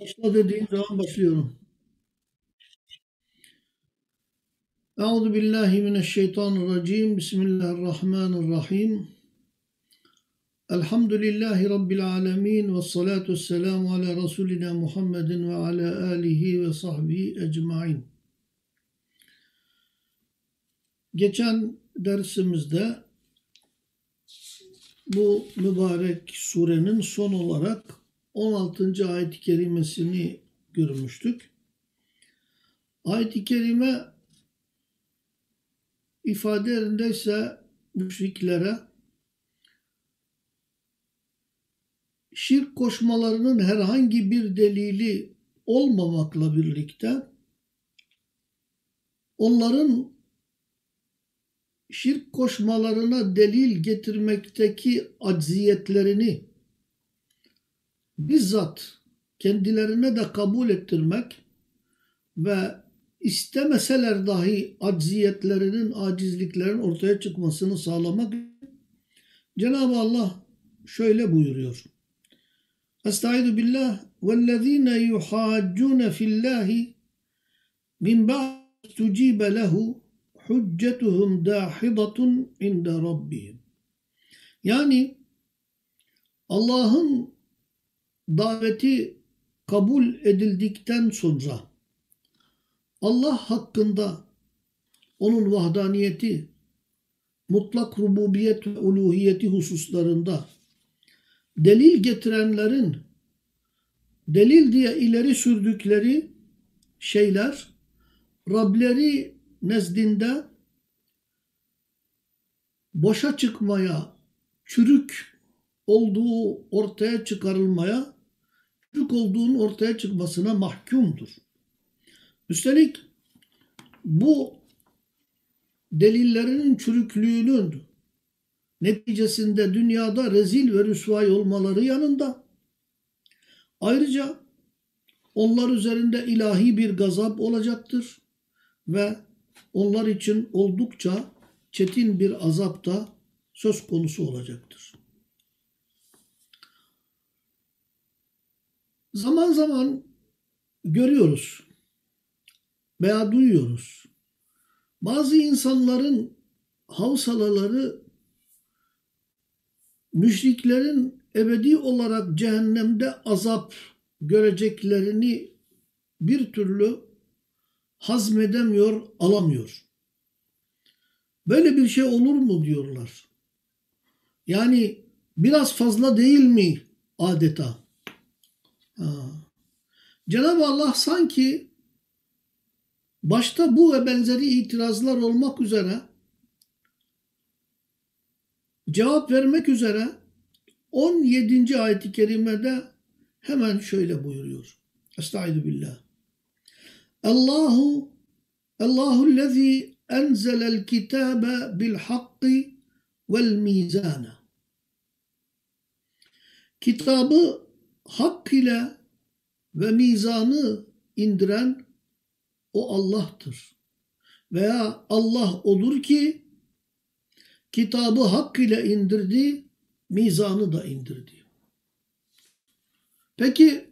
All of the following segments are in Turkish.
Başla dediğin zaman başlıyorum. Euzu billahi mineşşeytanirracim. Bismillahirrahmanirrahim. Elhamdülillahi Rabbil alemin ve salatu vesselamu ala Resulina Muhammedin ve ala alihi ve sahbihi ecmain. Geçen dersimizde bu mübarek surenin son olarak 16. ayet-i kerimesini görmüştük. Ayet-i kerime ifade yerindeyse müşriklere şirk koşmalarının herhangi bir delili olmamakla birlikte onların şirk koşmalarına delil getirmekteki acziyetlerini bizzat kendilerine de kabul ettirmek ve istemeseler dahi acziyetlerinin, acizliklerin ortaya çıkmasını sağlamak Cenab-ı Allah şöyle buyuruyor. Estaizu billah vellezine yuhaccune fillahi min ba'd tucibe lehu hüccetuhum dahidatun inde rabbihim. Yani Allah'ın daveti kabul edildikten sonra Allah hakkında onun vahdaniyeti, mutlak rububiyet ve uluhiyeti hususlarında delil getirenlerin delil diye ileri sürdükleri şeyler Rableri nezdinde boşa çıkmaya, çürük olduğu ortaya çıkarılmaya, çürük olduğunun ortaya çıkmasına mahkumdur. Üstelik bu delillerinin çürüklüğünün neticesinde dünyada rezil ve rüsvay olmaları yanında ayrıca onlar üzerinde ilahi bir gazap olacaktır ve onlar için oldukça çetin bir azap da söz konusu olacaktır. Zaman zaman görüyoruz veya duyuyoruz. Bazı insanların havsalaları müşriklerin ebedi olarak cehennemde azap göreceklerini bir türlü hazmedemiyor, alamıyor. Böyle bir şey olur mu diyorlar. Yani biraz fazla değil mi adeta? Cenab-ı Allah sanki başta bu ve benzeri itirazlar olmak üzere cevap vermek üzere 17. ayet-i kerimede hemen şöyle buyuruyor. Estaizu billah. Allahu Allahu lezi enzelel kitabe bil hakki vel mizana. Kitabı hak ile ve mizanı indiren o Allah'tır. Veya Allah odur ki kitabı hak ile indirdi, mizanı da indirdi. Peki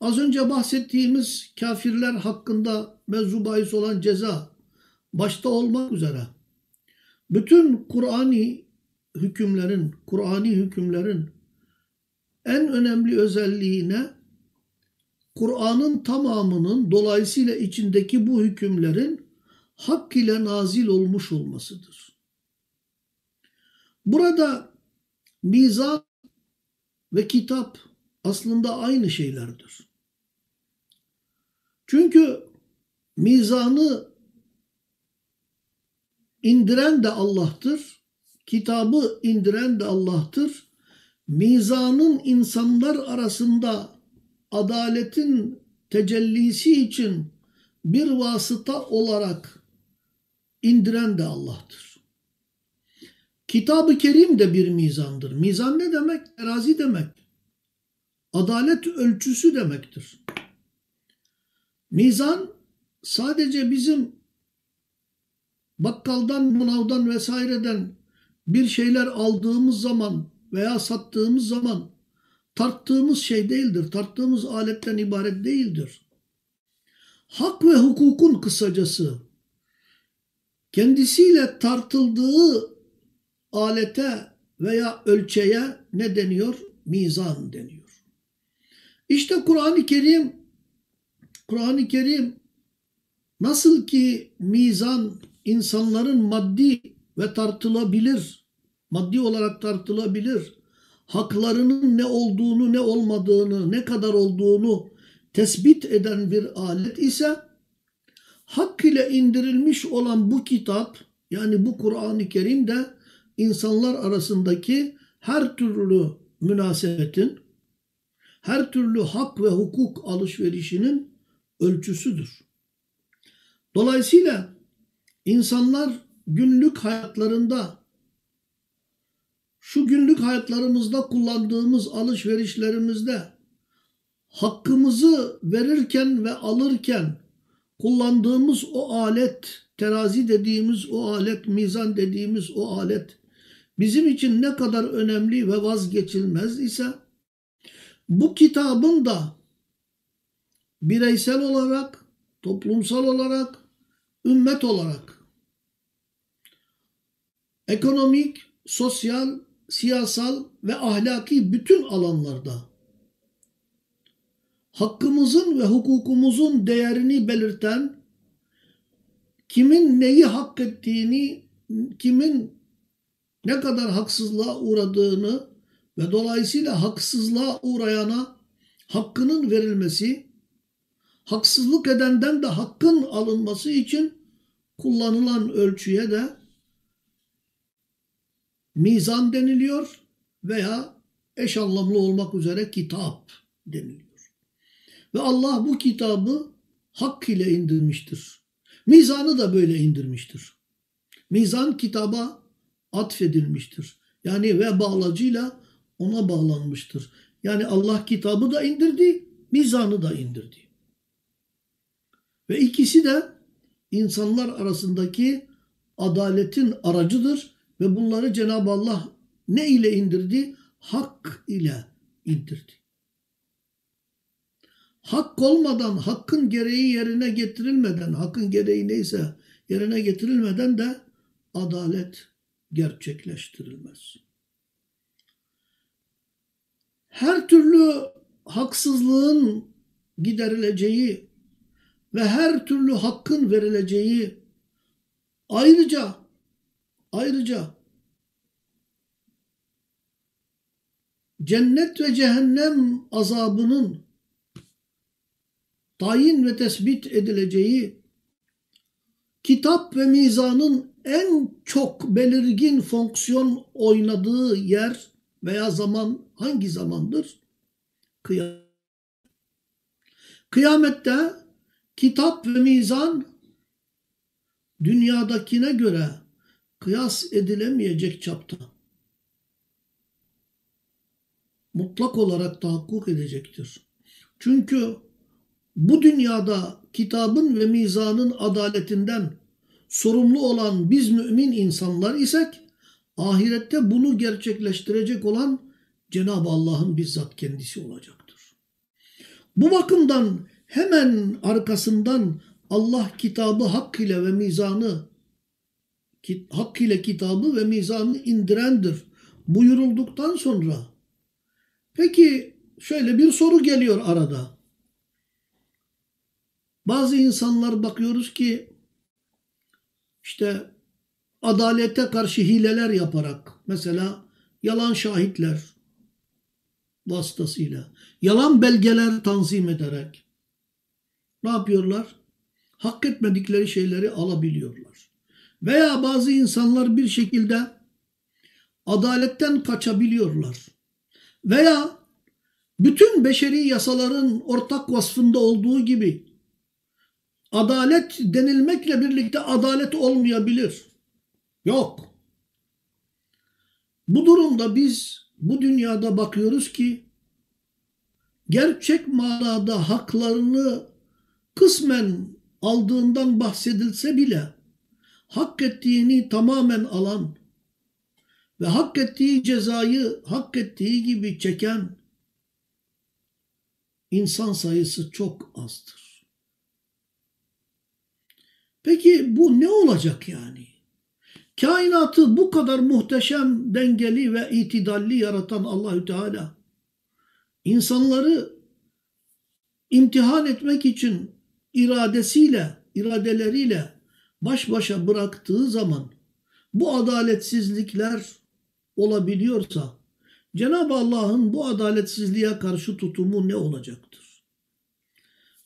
az önce bahsettiğimiz kafirler hakkında mevzu bahis olan ceza başta olmak üzere bütün Kur'ani hükümlerin, Kur'ani hükümlerin en önemli özelliğine Kur'an'ın tamamının dolayısıyla içindeki bu hükümlerin hak ile nazil olmuş olmasıdır. Burada mizan ve kitap aslında aynı şeylerdir. Çünkü mizanı indiren de Allah'tır. Kitabı indiren de Allah'tır. Mizanın insanlar arasında adaletin tecellisi için bir vasıta olarak indiren de Allah'tır. Kitab-ı Kerim de bir mizandır. Mizan ne demek? Terazi demek. Adalet ölçüsü demektir. Mizan sadece bizim bakkaldan, manavdan vesaireden bir şeyler aldığımız zaman veya sattığımız zaman tarttığımız şey değildir. Tarttığımız aletten ibaret değildir. Hak ve hukukun kısacası kendisiyle tartıldığı alete veya ölçeğe ne deniyor? Mizan deniyor. İşte Kur'an-ı Kerim Kur'an-ı Kerim nasıl ki mizan insanların maddi ve tartılabilir, maddi olarak tartılabilir, haklarının ne olduğunu, ne olmadığını, ne kadar olduğunu tespit eden bir alet ise hak ile indirilmiş olan bu kitap yani bu Kur'an-ı Kerim de insanlar arasındaki her türlü münasebetin, her türlü hak ve hukuk alışverişinin ölçüsüdür. Dolayısıyla insanlar günlük hayatlarında şu günlük hayatlarımızda kullandığımız alışverişlerimizde hakkımızı verirken ve alırken kullandığımız o alet, terazi dediğimiz o alet, mizan dediğimiz o alet bizim için ne kadar önemli ve vazgeçilmez ise bu kitabın da bireysel olarak, toplumsal olarak, ümmet olarak ekonomik, sosyal, siyasal ve ahlaki bütün alanlarda hakkımızın ve hukukumuzun değerini belirten kimin neyi hak ettiğini, kimin ne kadar haksızlığa uğradığını ve dolayısıyla haksızlığa uğrayana hakkının verilmesi, haksızlık edenden de hakkın alınması için kullanılan ölçüye de mizan deniliyor veya eş anlamlı olmak üzere kitap deniliyor. Ve Allah bu kitabı hak ile indirmiştir. Mizanı da böyle indirmiştir. Mizan kitaba atfedilmiştir. Yani ve bağlacıyla ona bağlanmıştır. Yani Allah kitabı da indirdi, mizanı da indirdi. Ve ikisi de insanlar arasındaki adaletin aracıdır ve bunları Cenab-ı Allah ne ile indirdi? Hak ile indirdi. Hak olmadan, hakkın gereği yerine getirilmeden, hakkın gereği neyse yerine getirilmeden de adalet gerçekleştirilmez. Her türlü haksızlığın giderileceği ve her türlü hakkın verileceği ayrıca ayrıca cennet ve cehennem azabının tayin ve tespit edileceği kitap ve mizanın en çok belirgin fonksiyon oynadığı yer veya zaman hangi zamandır? Kıyamet. Kıyamette kitap ve mizan dünyadakine göre kıyas edilemeyecek çapta mutlak olarak tahakkuk edecektir. Çünkü bu dünyada kitabın ve mizanın adaletinden sorumlu olan biz mümin insanlar isek ahirette bunu gerçekleştirecek olan Cenab-ı Allah'ın bizzat kendisi olacaktır. Bu bakımdan hemen arkasından Allah kitabı hak ile ve mizanı hak ile kitabı ve mizanı indirendir buyurulduktan sonra peki şöyle bir soru geliyor arada. Bazı insanlar bakıyoruz ki işte adalete karşı hileler yaparak mesela yalan şahitler vasıtasıyla yalan belgeler tanzim ederek ne yapıyorlar? Hak etmedikleri şeyleri alabiliyorlar. Veya bazı insanlar bir şekilde adaletten kaçabiliyorlar. Veya bütün beşeri yasaların ortak vasfında olduğu gibi adalet denilmekle birlikte adalet olmayabilir. Yok. Bu durumda biz bu dünyada bakıyoruz ki gerçek manada haklarını kısmen aldığından bahsedilse bile hak ettiğini tamamen alan ve hak ettiği cezayı hak ettiği gibi çeken insan sayısı çok azdır. Peki bu ne olacak yani? Kainatı bu kadar muhteşem, dengeli ve itidalli yaratan Allahü Teala insanları imtihan etmek için iradesiyle, iradeleriyle baş başa bıraktığı zaman bu adaletsizlikler olabiliyorsa Cenab-ı Allah'ın bu adaletsizliğe karşı tutumu ne olacaktır?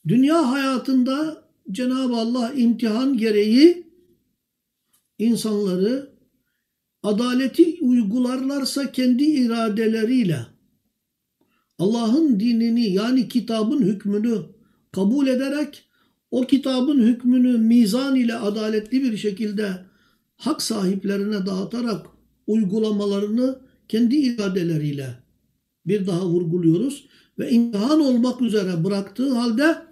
Dünya hayatında Cenab-ı Allah imtihan gereği insanları adaleti uygularlarsa kendi iradeleriyle Allah'ın dinini yani kitabın hükmünü kabul ederek o kitabın hükmünü mizan ile adaletli bir şekilde hak sahiplerine dağıtarak uygulamalarını kendi iradeleriyle bir daha vurguluyoruz ve imtihan olmak üzere bıraktığı halde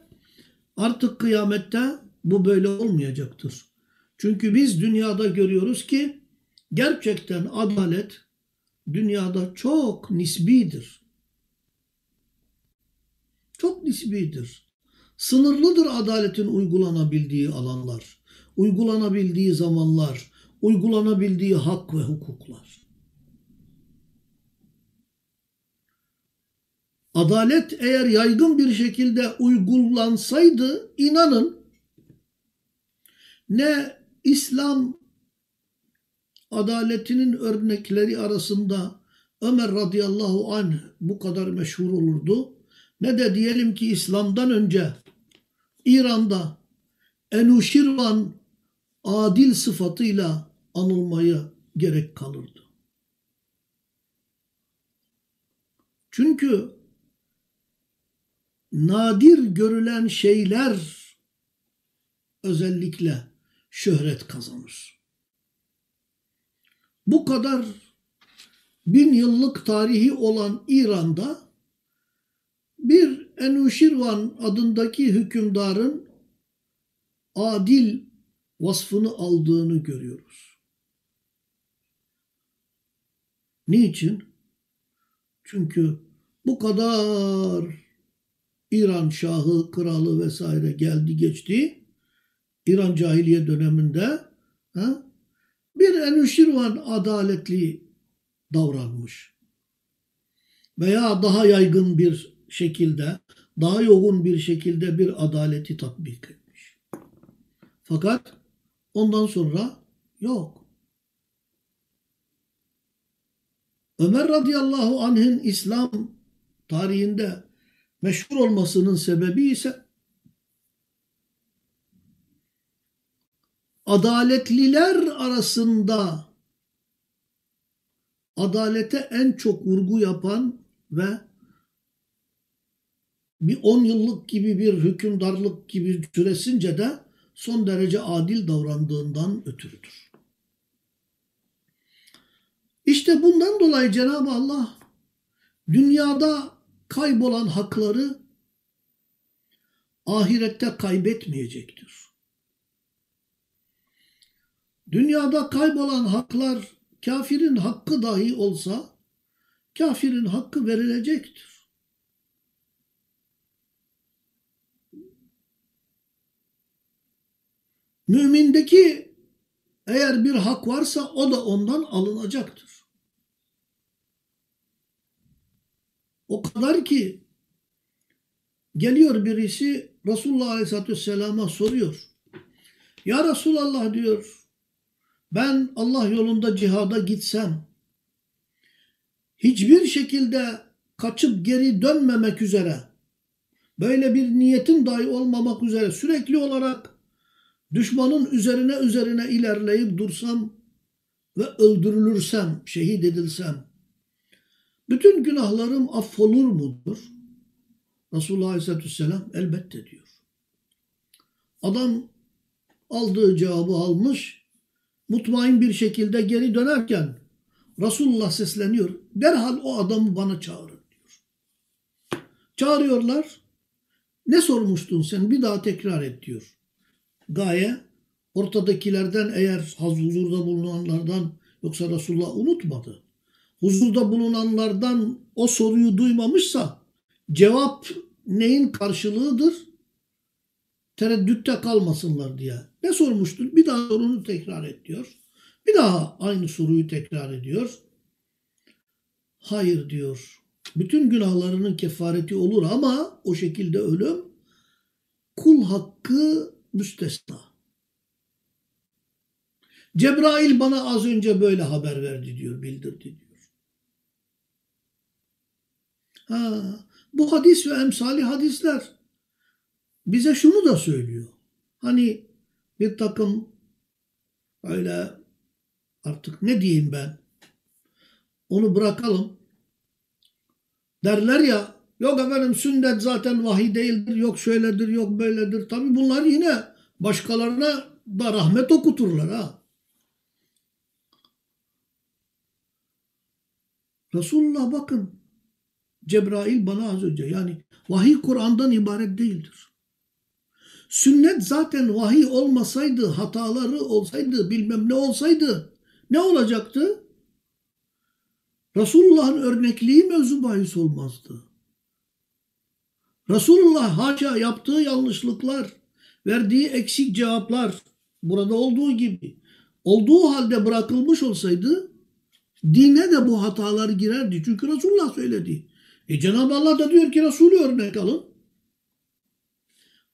artık kıyamette bu böyle olmayacaktır. Çünkü biz dünyada görüyoruz ki gerçekten adalet dünyada çok nisbidir. Çok nisbidir. Sınırlıdır adaletin uygulanabildiği alanlar, uygulanabildiği zamanlar, uygulanabildiği hak ve hukuklar. Adalet eğer yaygın bir şekilde uygulansaydı inanın ne İslam adaletinin örnekleri arasında Ömer radıyallahu anh bu kadar meşhur olurdu. Ne de diyelim ki İslam'dan önce İran'da Enuşirvan adil sıfatıyla anılmayı gerek kalırdı. Çünkü nadir görülen şeyler özellikle şöhret kazanır. Bu kadar bin yıllık tarihi olan İran'da bir Enuşirvan adındaki hükümdarın adil vasfını aldığını görüyoruz. Niçin? Çünkü bu kadar İran şahı, kralı vesaire geldi geçti. İran cahiliye döneminde ha, bir Enüşirvan adaletli davranmış. Veya daha yaygın bir şekilde, daha yoğun bir şekilde bir adaleti tatbik etmiş. Fakat ondan sonra yok. Ömer radıyallahu anh'ın İslam tarihinde meşhur olmasının sebebi ise adaletliler arasında adalete en çok vurgu yapan ve bir 10 yıllık gibi bir hükümdarlık gibi süresince de son derece adil davrandığından ötürüdür. İşte bundan dolayı Cenab-ı Allah dünyada kaybolan hakları ahirette kaybetmeyecektir. Dünyada kaybolan haklar kafirin hakkı dahi olsa kafirin hakkı verilecektir. Mümindeki eğer bir hak varsa o da ondan alınacaktır. O kadar ki geliyor birisi Resulullah Aleyhisselatü Vesselam'a soruyor. Ya Resulallah diyor ben Allah yolunda cihada gitsem hiçbir şekilde kaçıp geri dönmemek üzere böyle bir niyetim dahi olmamak üzere sürekli olarak düşmanın üzerine üzerine ilerleyip dursam ve öldürülürsem, şehit edilsem bütün günahlarım affolur mudur? Resulullah Aleyhisselatü Vesselam elbette diyor. Adam aldığı cevabı almış, mutmain bir şekilde geri dönerken Resulullah sesleniyor. Derhal o adamı bana çağırın diyor. Çağırıyorlar. Ne sormuştun sen? Bir daha tekrar et diyor. Gaye ortadakilerden eğer huzurda bulunanlardan yoksa Resulullah unutmadı huzurda bulunanlardan o soruyu duymamışsa cevap neyin karşılığıdır? Tereddütte kalmasınlar diye. Ne sormuştun? Bir daha sorunu tekrar et diyor. Bir daha aynı soruyu tekrar ediyor. Hayır diyor. Bütün günahlarının kefareti olur ama o şekilde ölüm kul hakkı müstesna. Cebrail bana az önce böyle haber verdi diyor, bildirdi diyor. Ha, bu hadis ve emsali hadisler bize şunu da söylüyor. Hani bir takım öyle artık ne diyeyim ben onu bırakalım. Derler ya yok efendim sünnet zaten vahiy değildir yok şöyledir yok böyledir. Tabi bunlar yine başkalarına da rahmet okuturlar ha. Resulullah bakın Cebrail bana az önce yani vahiy Kur'an'dan ibaret değildir. Sünnet zaten vahiy olmasaydı, hataları olsaydı, bilmem ne olsaydı ne olacaktı? Resulullah'ın örnekliği mevzu bahis olmazdı. Resulullah haşa yaptığı yanlışlıklar, verdiği eksik cevaplar burada olduğu gibi olduğu halde bırakılmış olsaydı dine de bu hatalar girerdi. Çünkü Resulullah söyledi. E Cenab-ı Allah da diyor ki Resulü örnek alın.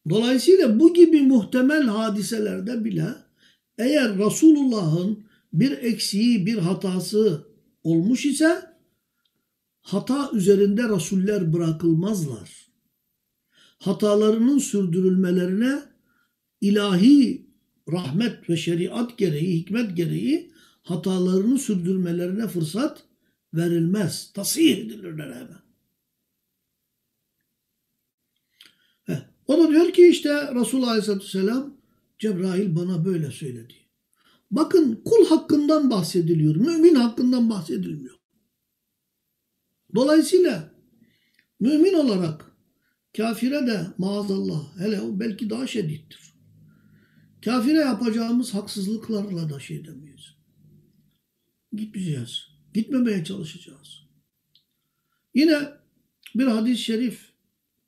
Dolayısıyla bu gibi muhtemel hadiselerde bile eğer Resulullah'ın bir eksiği, bir hatası olmuş ise hata üzerinde rasuller bırakılmazlar. Hatalarının sürdürülmelerine ilahi rahmet ve şeriat gereği, hikmet gereği hatalarını sürdürmelerine fırsat verilmez. Tasih edilirler hemen. O da diyor ki işte Resulullah Aleyhisselatü Vesselam Cebrail bana böyle söyledi. Bakın kul hakkından bahsediliyor. Mümin hakkından bahsedilmiyor. Dolayısıyla mümin olarak kafire de maazallah hele o belki daha şedittir. Kafire yapacağımız haksızlıklarla da şey demeyiz. Gitmeyeceğiz. Gitmemeye çalışacağız. Yine bir hadis-i şerif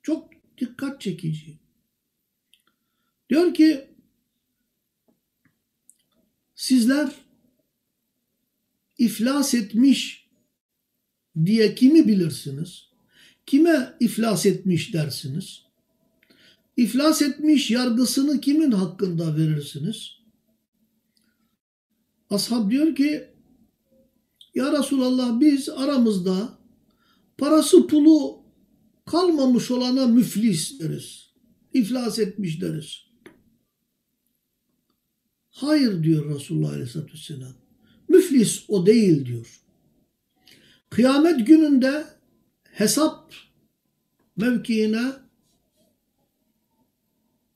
çok dikkat çekici. Diyor ki sizler iflas etmiş diye kimi bilirsiniz? Kime iflas etmiş dersiniz? İflas etmiş yargısını kimin hakkında verirsiniz? Ashab diyor ki Ya Resulallah biz aramızda parası pulu kalmamış olana müflis deriz. İflas etmiş deriz. Hayır diyor Resulullah Aleyhisselatü Vesselam. Müflis o değil diyor. Kıyamet gününde hesap mevkiine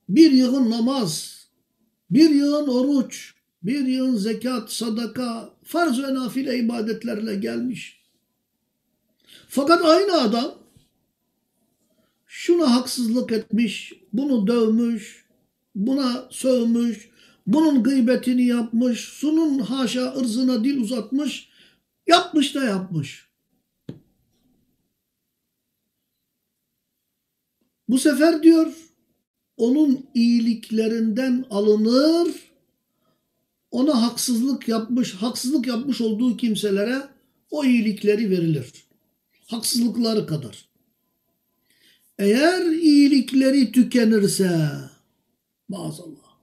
bir yığın namaz, bir yığın oruç, bir yığın zekat, sadaka, farz ve nafile ibadetlerle gelmiş. Fakat aynı adam şuna haksızlık etmiş, bunu dövmüş, buna sövmüş, bunun gıybetini yapmış, sunun haşa ırzına dil uzatmış, yapmış da yapmış. Bu sefer diyor onun iyiliklerinden alınır, ona haksızlık yapmış, haksızlık yapmış olduğu kimselere o iyilikleri verilir. Haksızlıkları kadar. Eğer iyilikleri tükenirse, maazallah,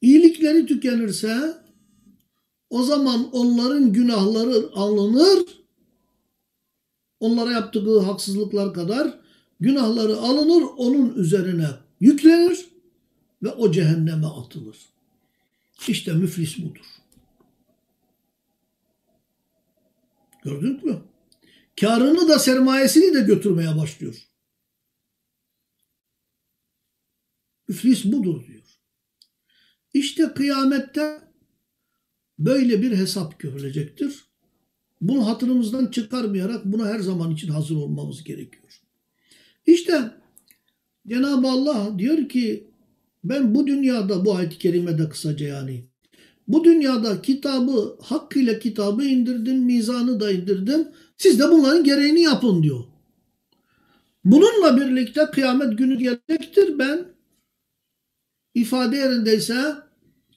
iyilikleri tükenirse, o zaman onların günahları alınır, onlara yaptığı haksızlıklar kadar günahları alınır, onun üzerine yüklenir ve o cehenneme atılır. İşte müflis budur. Gördün mü? Karını da sermayesini de götürmeye başlıyor. Müflis budur diyor. İşte kıyamette böyle bir hesap görülecektir. Bunu hatırımızdan çıkarmayarak buna her zaman için hazır olmamız gerekiyor. İşte Cenab-ı Allah diyor ki ben bu dünyada bu ayet-i kerimede kısaca yani bu dünyada kitabı hakkıyla kitabı indirdim, mizanı da indirdim. Siz de bunların gereğini yapın diyor. Bununla birlikte kıyamet günü gelecektir. Ben ifade yerindeyse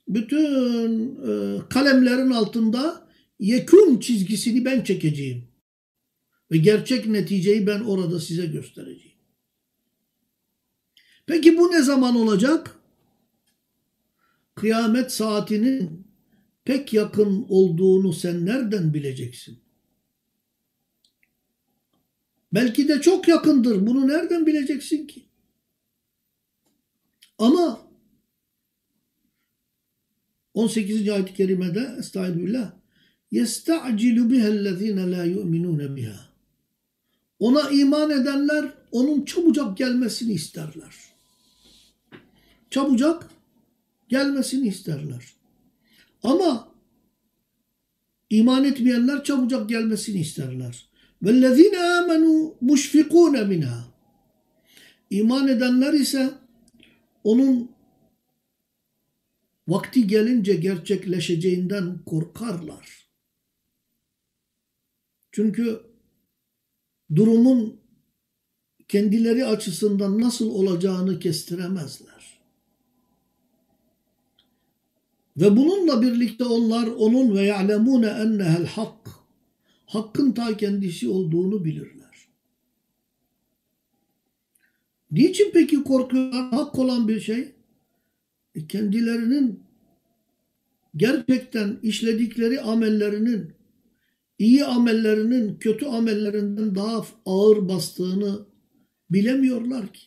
bütün e, kalemlerin altında yekun çizgisini ben çekeceğim. Ve gerçek neticeyi ben orada size göstereceğim. Peki bu ne zaman olacak? Kıyamet saatinin pek yakın olduğunu sen nereden bileceksin? Belki de çok yakındır. Bunu nereden bileceksin ki? Ama 18. ayet-i kerimede Estağfirullah Yesta'cilu bihellezine la yu'minune biha Ona iman edenler onun çabucak gelmesini isterler Çabucak gelmesini isterler. Ama iman etmeyenler çabucak gelmesini isterler. وَالَّذ۪ينَ آمَنُوا مُشْفِقُونَ مِنْهَا İman edenler ise onun vakti gelince gerçekleşeceğinden korkarlar. Çünkü durumun kendileri açısından nasıl olacağını kestiremezler. Ve bununla birlikte onlar onun ve ya'lemune ennehel hak hakkın ta kendisi olduğunu bilirler. Niçin peki korkuyorlar? Hak olan bir şey. E kendilerinin gerçekten işledikleri amellerinin iyi amellerinin kötü amellerinden daha ağır bastığını bilemiyorlar ki.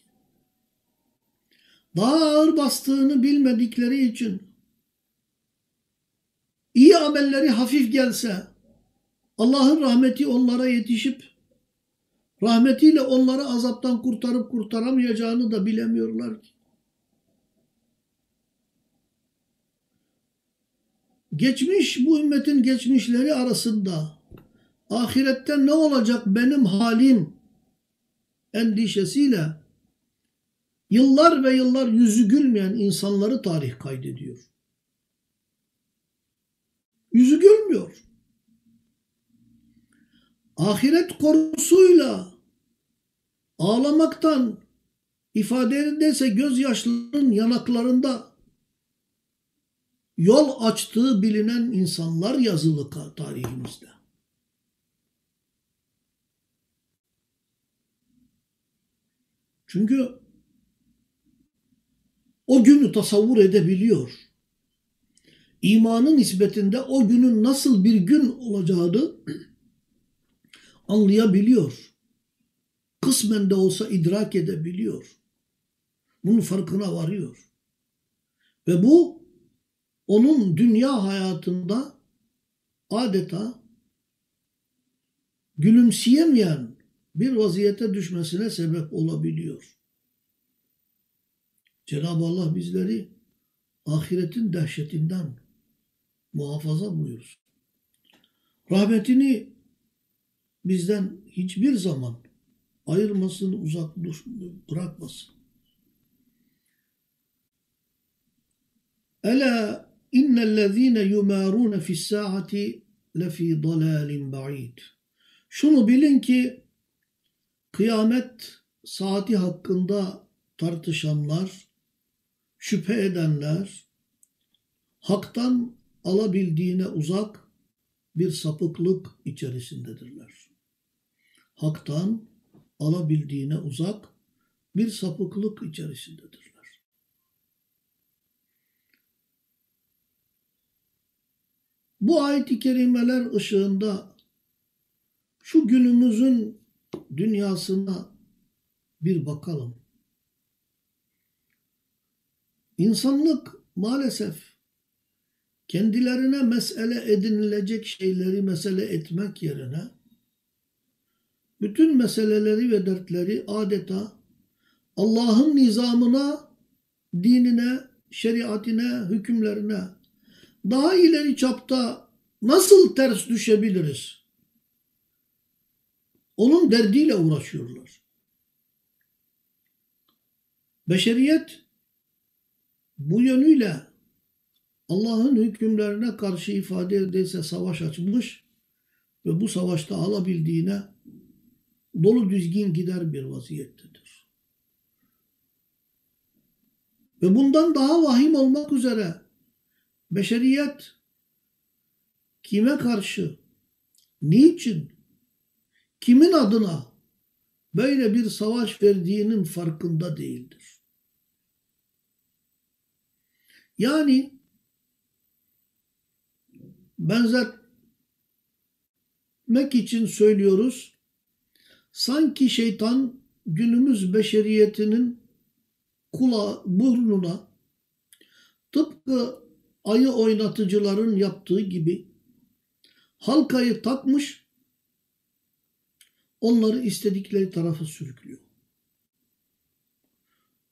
Daha ağır bastığını bilmedikleri için iyi amelleri hafif gelse Allah'ın rahmeti onlara yetişip rahmetiyle onları azaptan kurtarıp kurtaramayacağını da bilemiyorlar ki. Geçmiş bu ümmetin geçmişleri arasında ahirette ne olacak benim halim endişesiyle yıllar ve yıllar yüzü gülmeyen insanları tarih kaydediyor. Yüzü gülmüyor. Ahiret korkusuyla ağlamaktan ifade yerindeyse gözyaşlarının yanaklarında yol açtığı bilinen insanlar yazılı tarihimizde. Çünkü o günü tasavvur edebiliyor. İmanın nispetinde o günün nasıl bir gün olacağını anlayabiliyor. Kısmen de olsa idrak edebiliyor. Bunun farkına varıyor. Ve bu onun dünya hayatında adeta gülümseyemeyen bir vaziyete düşmesine sebep olabiliyor. Cenab-ı Allah bizleri ahiretin dehşetinden muhafaza buyursun. Rahmetini bizden hiçbir zaman ayırmasın, uzak bırakmasın. Ela innellezine yumarun fis saati lefi dalalin ba'id. Şunu bilin ki kıyamet saati hakkında tartışanlar, şüphe edenler, haktan alabildiğine uzak bir sapıklık içerisindedirler. Haktan alabildiğine uzak bir sapıklık içerisindedirler. Bu ayet-i kerimeler ışığında şu günümüzün dünyasına bir bakalım. İnsanlık maalesef kendilerine mesele edinilecek şeyleri mesele etmek yerine bütün meseleleri ve dertleri adeta Allah'ın nizamına, dinine, şeriatine, hükümlerine daha ileri çapta nasıl ters düşebiliriz? Onun derdiyle uğraşıyorlar. Beşeriyet bu yönüyle Allah'ın hükümlerine karşı ifade edilse savaş açmış ve bu savaşta alabildiğine dolu düzgün gider bir vaziyettedir. Ve bundan daha vahim olmak üzere beşeriyet kime karşı, niçin, kimin adına böyle bir savaş verdiğinin farkında değildir. Yani benzetmek için söylüyoruz. Sanki şeytan günümüz beşeriyetinin kula, burnuna tıpkı ayı oynatıcıların yaptığı gibi halkayı takmış onları istedikleri tarafa sürüklüyor.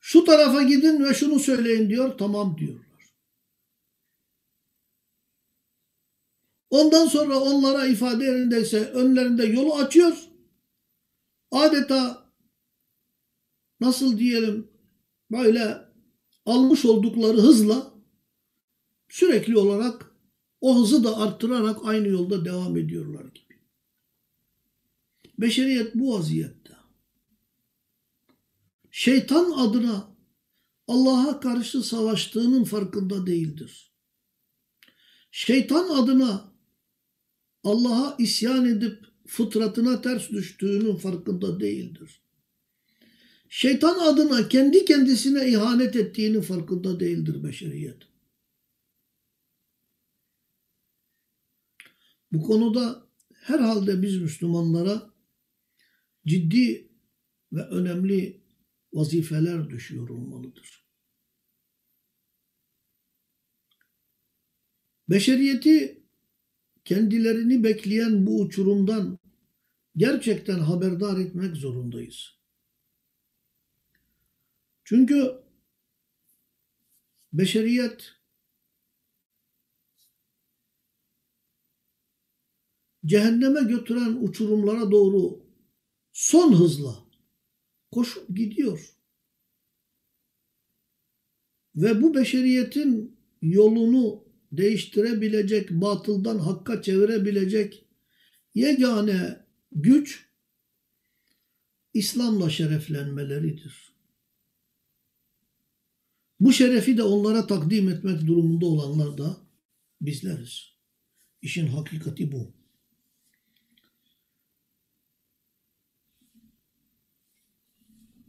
Şu tarafa gidin ve şunu söyleyin diyor. Tamam diyorlar. Ondan sonra onlara ifade yerindeyse önlerinde yolu açıyor. Adeta nasıl diyelim böyle almış oldukları hızla sürekli olarak o hızı da arttırarak aynı yolda devam ediyorlar gibi. Beşeriyet bu vaziyette. Şeytan adına Allah'a karşı savaştığının farkında değildir. Şeytan adına Allah'a isyan edip fıtratına ters düştüğünün farkında değildir. Şeytan adına kendi kendisine ihanet ettiğinin farkında değildir beşeriyet. Bu konuda herhalde biz Müslümanlara ciddi ve önemli vazifeler düşüyor olmalıdır. Beşeriyeti kendilerini bekleyen bu uçurumdan gerçekten haberdar etmek zorundayız. Çünkü beşeriyet cehenneme götüren uçurumlara doğru son hızla koşup gidiyor. Ve bu beşeriyetin yolunu değiştirebilecek, batıldan hakka çevirebilecek yegane güç İslam'la şereflenmeleridir. Bu şerefi de onlara takdim etmek durumunda olanlar da bizleriz. İşin hakikati bu.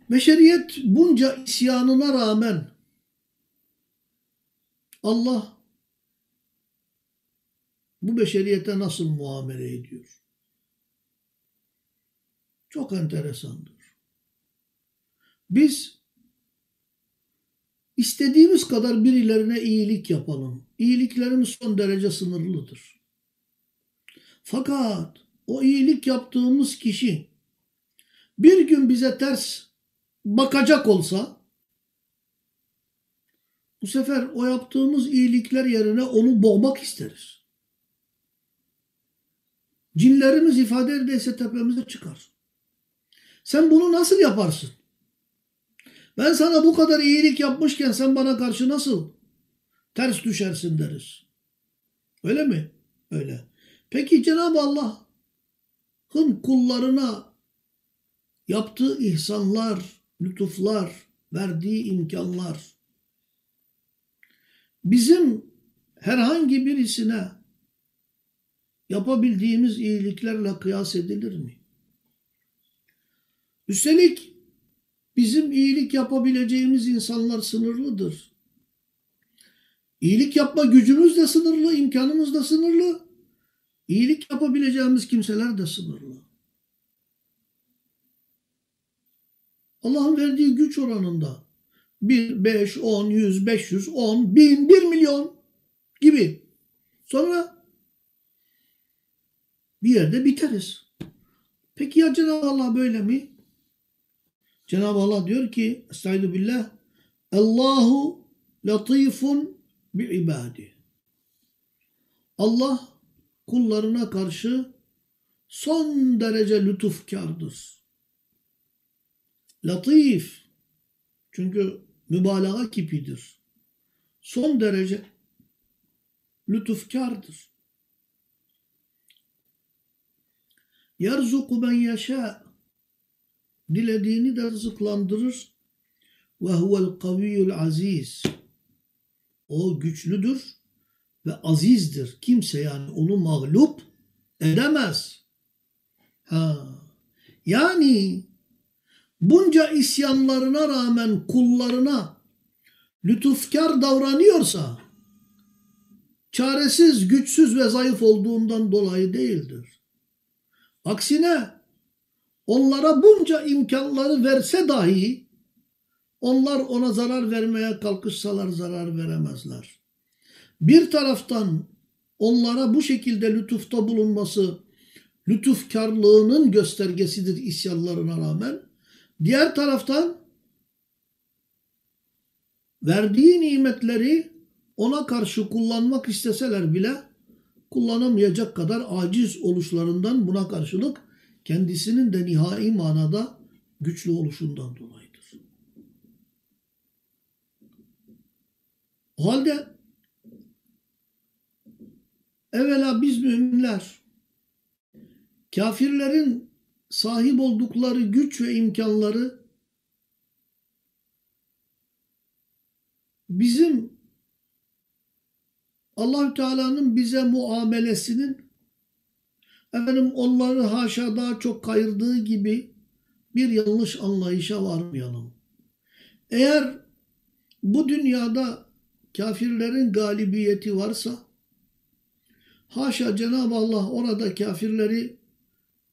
Beşeriyet bunca isyanına rağmen Allah bu beşeriyete nasıl muamele ediyor? Çok enteresandır. Biz istediğimiz kadar birilerine iyilik yapalım. İyiliklerimiz son derece sınırlıdır. Fakat o iyilik yaptığımız kişi bir gün bize ters bakacak olsa bu sefer o yaptığımız iyilikler yerine onu boğmak isteriz. Cinlerimiz ifade ederse tepemize çıkar. Sen bunu nasıl yaparsın? Ben sana bu kadar iyilik yapmışken sen bana karşı nasıl ters düşersin deriz. Öyle mi? Öyle. Peki Cenab-ı Allah'ın kullarına yaptığı ihsanlar, lütuflar, verdiği imkanlar bizim herhangi birisine yapabildiğimiz iyiliklerle kıyas edilir mi? Üstelik bizim iyilik yapabileceğimiz insanlar sınırlıdır. İyilik yapma gücümüz de sınırlı, imkanımız da sınırlı. İyilik yapabileceğimiz kimseler de sınırlı. Allah'ın verdiği güç oranında 1, 5, 10, 100, 500, 10, 1000, 1 milyon gibi. Sonra bir yerde biteriz. Peki ya Cenab-ı Allah böyle mi? Cenab-ı Allah diyor ki Estaizu billah Allahu latifun bi ibadi. Allah kullarına karşı son derece lütufkardır. Latif çünkü mübalağa kipidir. Son derece lütufkardır. Yerzuku ben yaşa dilediğini de rızıklandırır. Ve huvel kaviyyul aziz. O güçlüdür ve azizdir. Kimse yani onu mağlup edemez. Ha. Yani bunca isyanlarına rağmen kullarına lütufkar davranıyorsa çaresiz, güçsüz ve zayıf olduğundan dolayı değildir. Aksine onlara bunca imkanları verse dahi onlar ona zarar vermeye kalkışsalar zarar veremezler. Bir taraftan onlara bu şekilde lütufta bulunması lütufkarlığının göstergesidir isyanlarına rağmen. Diğer taraftan verdiği nimetleri ona karşı kullanmak isteseler bile kullanamayacak kadar aciz oluşlarından buna karşılık kendisinin de nihai manada güçlü oluşundan dolayıdır. O halde evvela biz müminler kafirlerin sahip oldukları güç ve imkanları bizim Allahü Teala'nın bize muamelesinin efendim onları haşa daha çok kayırdığı gibi bir yanlış anlayışa varmayalım. Eğer bu dünyada kafirlerin galibiyeti varsa haşa Cenab-ı Allah orada kafirleri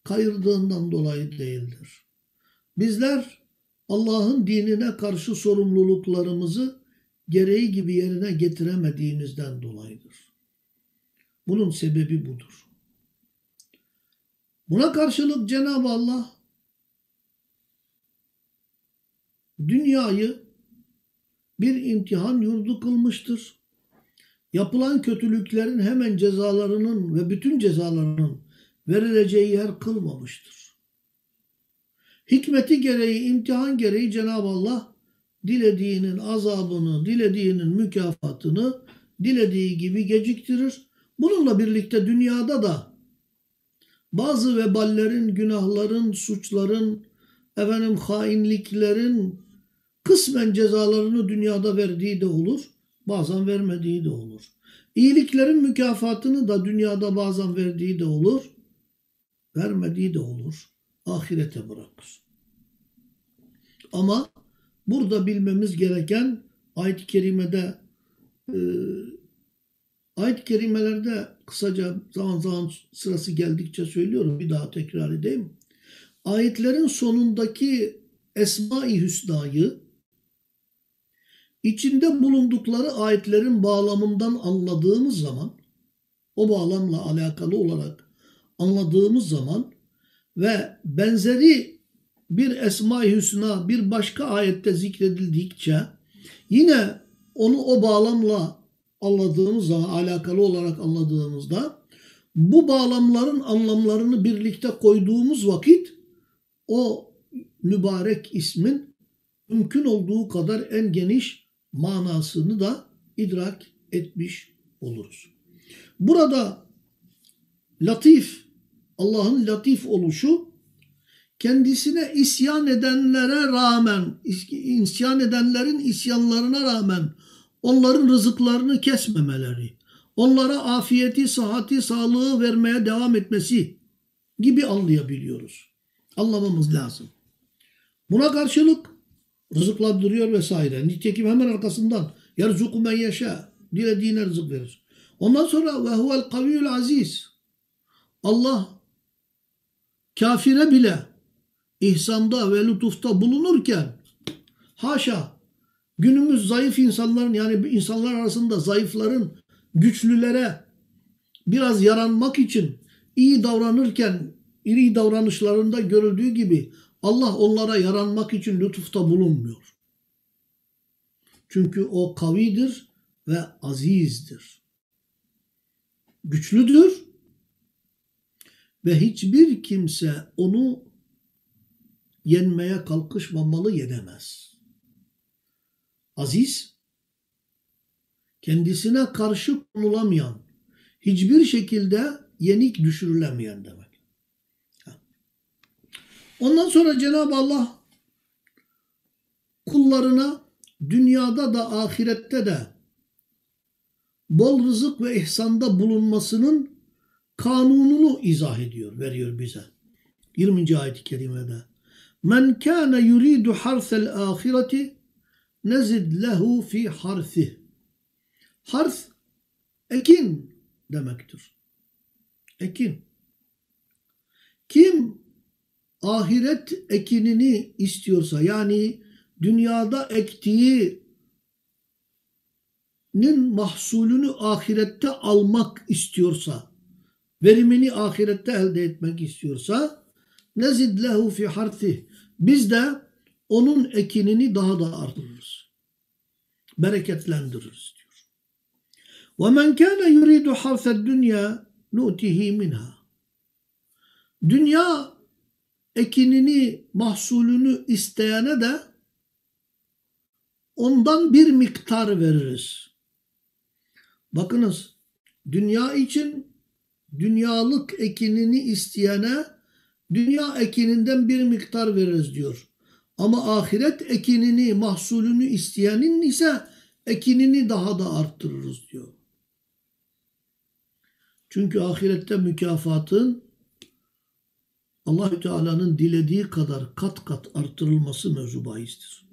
kayırdığından dolayı değildir. Bizler Allah'ın dinine karşı sorumluluklarımızı gereği gibi yerine getiremediğimizden dolayıdır. Bunun sebebi budur. Buna karşılık Cenab-ı Allah dünyayı bir imtihan yurdu kılmıştır. Yapılan kötülüklerin hemen cezalarının ve bütün cezalarının verileceği yer kılmamıştır. Hikmeti gereği, imtihan gereği Cenab-ı Allah dilediğinin azabını, dilediğinin mükafatını dilediği gibi geciktirir. Bununla birlikte dünyada da bazı veballerin, günahların, suçların, efendim hainliklerin kısmen cezalarını dünyada verdiği de olur, bazen vermediği de olur. İyiliklerin mükafatını da dünyada bazen verdiği de olur, vermediği de olur. Ahirete bırakır. Ama burada bilmemiz gereken ayet-i kerimede e, ayet-i kerimelerde kısaca zaman zaman sırası geldikçe söylüyorum. Bir daha tekrar edeyim. Ayetlerin sonundaki Esma-i Hüsna'yı içinde bulundukları ayetlerin bağlamından anladığımız zaman o bağlamla alakalı olarak anladığımız zaman ve benzeri bir Esma-i Hüsna bir başka ayette zikredildikçe yine onu o bağlamla anladığımız zaman alakalı olarak anladığımızda bu bağlamların anlamlarını birlikte koyduğumuz vakit o mübarek ismin mümkün olduğu kadar en geniş manasını da idrak etmiş oluruz. Burada latif, Allah'ın latif oluşu kendisine isyan edenlere rağmen, isyan edenlerin isyanlarına rağmen onların rızıklarını kesmemeleri, onlara afiyeti, sıhhati, sağlığı vermeye devam etmesi gibi anlayabiliyoruz. Anlamamız lazım. Buna karşılık rızıklandırıyor vesaire. Nitekim hemen arkasından yerzuku men yaşa dilediğine rızık verir. Ondan sonra ve huvel kaviyyul aziz. Allah kafire bile ihsanda ve lütufta bulunurken haşa günümüz zayıf insanların yani insanlar arasında zayıfların güçlülere biraz yaranmak için iyi davranırken iyi davranışlarında görüldüğü gibi Allah onlara yaranmak için lütufta bulunmuyor. Çünkü o kavidir ve azizdir. Güçlüdür ve hiçbir kimse onu yenmeye kalkışmamalı yenemez. Aziz, kendisine karşı konulamayan, hiçbir şekilde yenik düşürülemeyen demek. Ondan sonra Cenab-ı Allah kullarına dünyada da ahirette de bol rızık ve ihsanda bulunmasının kanununu izah ediyor, veriyor bize. 20. ayet-i kerimede. Men kana yuridu harsel ahireti nezid lehu fi harsih. Hars ekin demektir. Ekin. Kim ahiret ekinini istiyorsa yani dünyada ektiğinin mahsulünü ahirette almak istiyorsa, verimini ahirette elde etmek istiyorsa nezid lehu fi harthi. Biz de onun ekinini daha da artırırız. Bereketlendiririz diyor. وَمَنْ كَانَ يُرِيدُ حَرْثَ الدُّنْيَا نُؤْتِهِ minha. Dünya ekinini, mahsulünü isteyene de ondan bir miktar veririz. Bakınız, dünya için dünyalık ekinini isteyene dünya ekininden bir miktar veririz diyor. Ama ahiret ekinini, mahsulünü isteyenin ise ekinini daha da arttırırız diyor. Çünkü ahirette mükafatın Allahü Teala'nın dilediği kadar kat kat artırılması mevzu bahistir.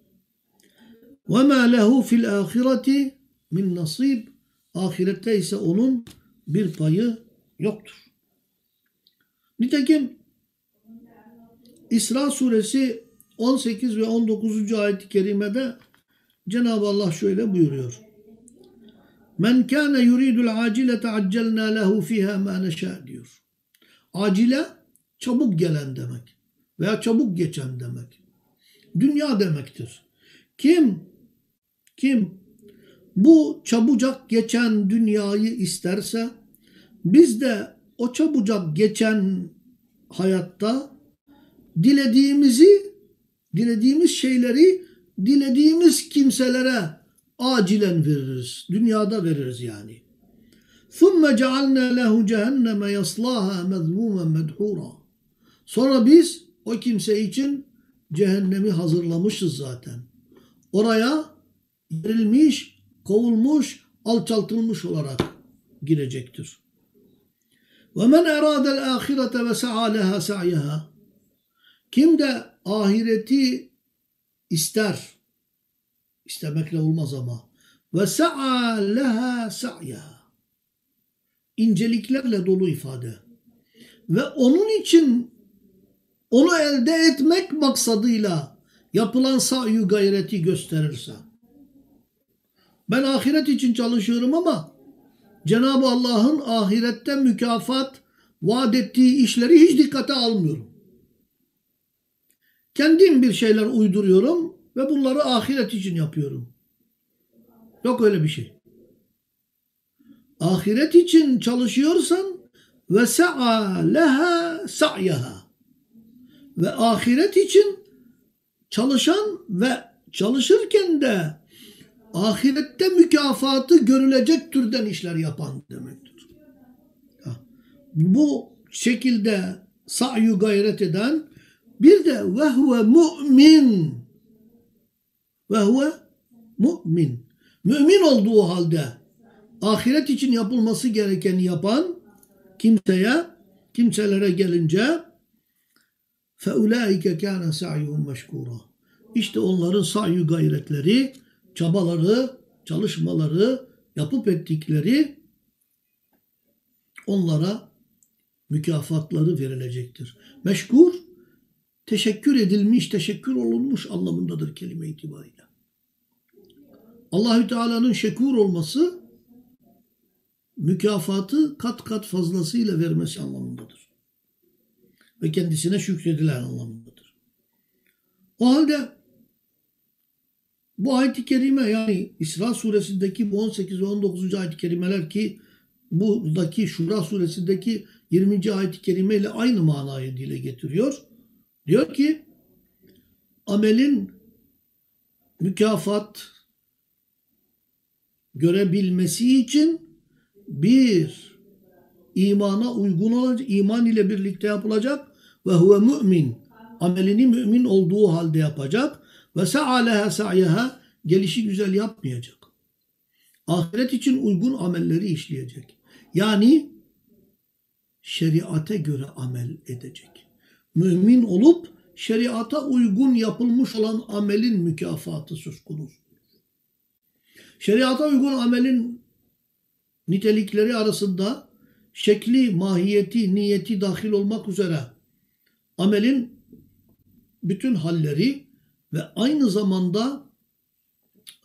وَمَا لَهُ فِي الْآخِرَةِ min nasib Ahirette ise onun bir payı yoktur. Nitekim İsra suresi 18 ve 19. ayet-i kerimede Cenab-ı Allah şöyle buyuruyor. Men kana yuridul acilete accelna lehu fiha ma neşâ diyor. Acile çabuk gelen demek veya çabuk geçen demek. Dünya demektir. Kim kim bu çabucak geçen dünyayı isterse biz de o çabucak geçen hayatta dilediğimizi dilediğimiz şeyleri dilediğimiz kimselere acilen veririz. Dünyada veririz yani. ثُمَّ جَعَلْنَا لَهُ جَهَنَّمَ يَصْلَاهَا مَذْمُومًا مَدْحُورًا Sonra biz o kimse için cehennemi hazırlamışız zaten. Oraya verilmiş, kovulmuş, alçaltılmış olarak girecektir. وَمَنْ اَرَادَ الْآخِرَةَ وَسَعَى لَهَا سَعْيَهَا kim de ahireti ister, istemekle olmaz ama. Ve sa'a leha sa'ya. İnceliklerle dolu ifade. Ve onun için onu elde etmek maksadıyla yapılan sa'yu gayreti gösterirse. Ben ahiret için çalışıyorum ama Cenab-ı Allah'ın ahirette mükafat vaat ettiği işleri hiç dikkate almıyorum. Kendim bir şeyler uyduruyorum ve bunları ahiret için yapıyorum. Yok öyle bir şey. Ahiret için çalışıyorsan ve sa'a leha sa'yaha ve ahiret için çalışan ve çalışırken de ahirette mükafatı görülecek türden işler yapan demektir. Bu şekilde sa'yu gayret eden bir de ve huve mu'min ve huve mu'min mümin olduğu halde ahiret için yapılması gerekeni yapan kimseye kimselere gelince فَاُولَٰئِكَ كَانَ سَعْيُهُمْ مَشْكُورًا İşte onların sa'yu gayretleri çabaları, çalışmaları, yapıp ettikleri onlara mükafatları verilecektir. Meşkur, teşekkür edilmiş, teşekkür olunmuş anlamındadır kelime itibariyle. Allahü Teala'nın şekur olması mükafatı kat kat fazlasıyla vermesi anlamındadır. Ve kendisine şükredilen anlamındadır. O halde bu ayet-i kerime yani İsra suresindeki bu 18 ve 19. ayet-i kerimeler ki buradaki Şura suresindeki 20. ayet-i kerime ile aynı manayı dile getiriyor. Diyor ki amelin mükafat görebilmesi için bir imana uygun olacak, iman ile birlikte yapılacak ve huve mümin. amelini mümin olduğu halde yapacak ve sa'aleha sa'yaha gelişi güzel yapmayacak. Ahiret için uygun amelleri işleyecek. Yani şeriate göre amel edecek. Mümin olup şeriata uygun yapılmış olan amelin mükafatı söz konusu. Şeriata uygun amelin nitelikleri arasında şekli, mahiyeti, niyeti dahil olmak üzere amelin bütün halleri ve aynı zamanda